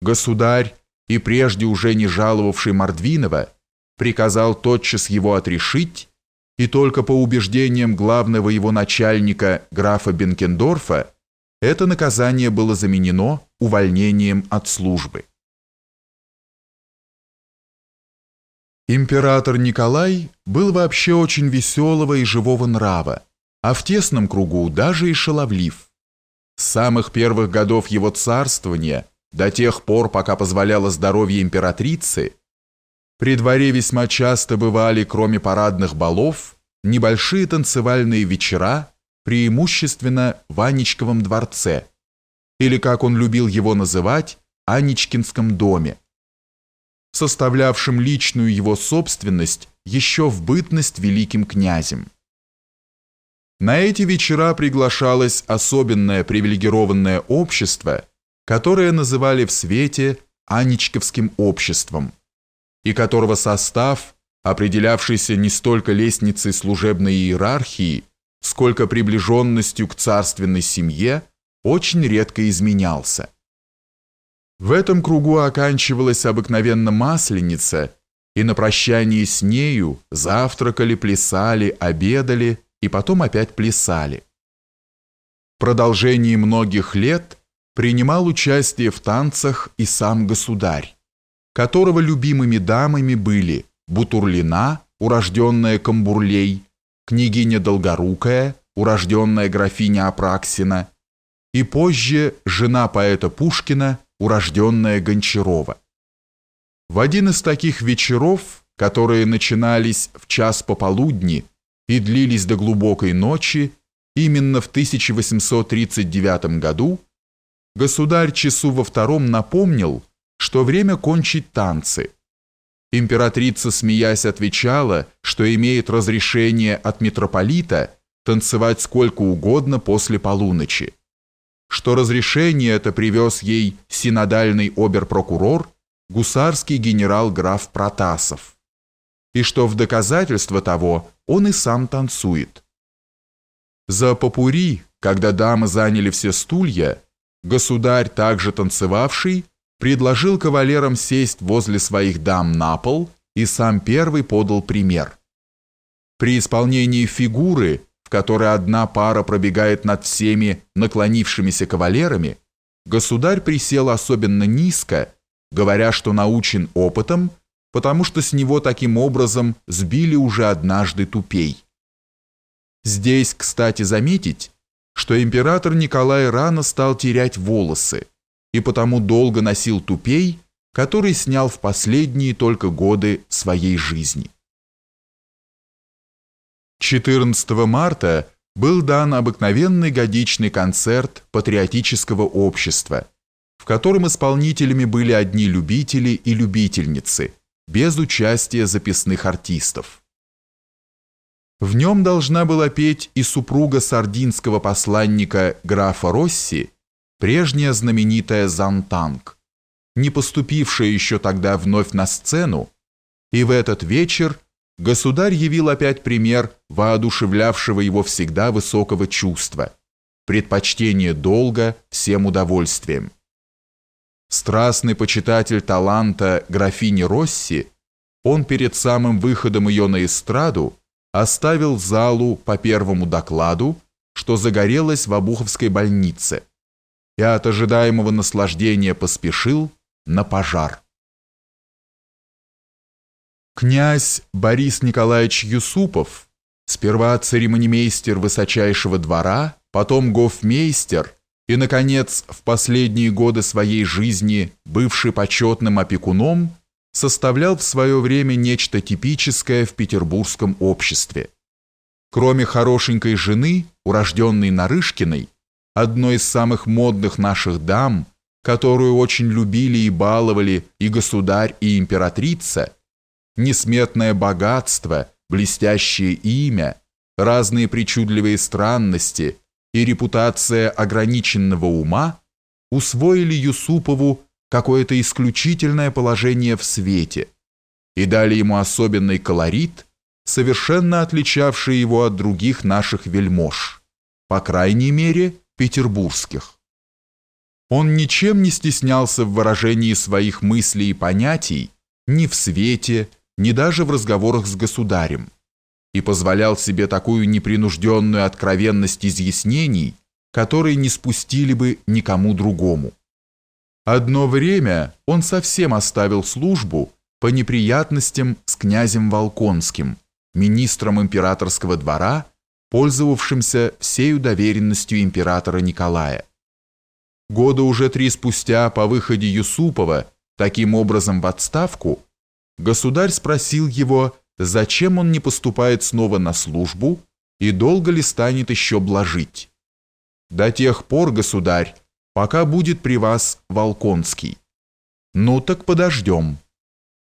государь, и прежде уже не жаловавший Мордвинова, приказал тотчас его отрешить, и только по убеждениям главного его начальника, графа Бенкендорфа, это наказание было заменено увольнением от службы. Император Николай был вообще очень веселого и живого нрава, а в тесном кругу даже и шаловлив. С самых первых годов его царствования, до тех пор, пока позволяло здоровье императрицы, при дворе весьма часто бывали, кроме парадных балов, небольшие танцевальные вечера, преимущественно в Анечковом дворце, или, как он любил его называть, Анечкинском доме, составлявшим личную его собственность еще в бытность великим князем. На эти вечера приглашалось особенное привилегированное общество, которое называли в свете Анечковским обществом, и которого состав, определявшийся не столько лестницей служебной иерархии, сколько приближенностью к царственной семье, очень редко изменялся. В этом кругу оканчивалась обыкновенно масленица, и на прощании с нею завтракали, плясали, обедали и потом опять плясали. В продолжении многих лет принимал участие в танцах и сам государь, которого любимыми дамами были Бутурлина, урожденная Камбурлей, княгиня Долгорукая, урожденная графиня Апраксина, и позже жена поэта Пушкина, урожденная Гончарова. В один из таких вечеров, которые начинались в час пополудни и длились до глубокой ночи, именно в 1839 году, государь часу во втором напомнил, что время кончить танцы. Императрица, смеясь, отвечала, что имеет разрешение от митрополита танцевать сколько угодно после полуночи что разрешение это привез ей синодальный оберпрокурор, гусарский генерал-граф Протасов, и что в доказательство того он и сам танцует. За попури, когда дамы заняли все стулья, государь, также танцевавший, предложил кавалерам сесть возле своих дам на пол и сам первый подал пример. При исполнении фигуры в которой одна пара пробегает над всеми наклонившимися кавалерами, государь присел особенно низко, говоря, что научен опытом, потому что с него таким образом сбили уже однажды тупей. Здесь, кстати, заметить, что император Николай рано стал терять волосы и потому долго носил тупей, который снял в последние только годы своей жизни. 14 марта был дан обыкновенный годичный концерт патриотического общества, в котором исполнителями были одни любители и любительницы, без участия записных артистов. В нем должна была петь и супруга сардинского посланника графа Росси, прежняя знаменитая Зантанг, не поступившая еще тогда вновь на сцену, и в этот вечер государь явил опять пример воодушевлявшего его всегда высокого чувства, предпочтение долга всем удовольствием. Страстный почитатель таланта графини Росси, он перед самым выходом ее на эстраду оставил залу по первому докладу, что загорелось в Обуховской больнице, и от ожидаемого наслаждения поспешил на пожар. Князь Борис Николаевич Юсупов, сперва церемонимейстер высочайшего двора, потом гофмейстер и, наконец, в последние годы своей жизни бывший почетным опекуном, составлял в свое время нечто типическое в петербургском обществе. Кроме хорошенькой жены, урожденной Нарышкиной, одной из самых модных наших дам, которую очень любили и баловали и государь, и императрица – несметное богатство, блестящее имя, разные причудливые странности и репутация ограниченного ума усвоили Юсупову какое-то исключительное положение в свете и дали ему особенный колорит, совершенно отличавший его от других наших вельмож, по крайней мере, петербургских. Он ничем не стеснялся в выражении своих мыслей и понятий ни в свете, ни даже в разговорах с государем, и позволял себе такую непринужденную откровенность изъяснений, которые не спустили бы никому другому. Одно время он совсем оставил службу по неприятностям с князем Волконским, министром императорского двора, пользовавшимся всею доверенностью императора Николая. Года уже три спустя по выходе Юсупова таким образом в отставку, государь спросил его, зачем он не поступает снова на службу и долго ли станет еще блажить. «До тех пор, государь, пока будет при вас Волконский». «Ну так подождем».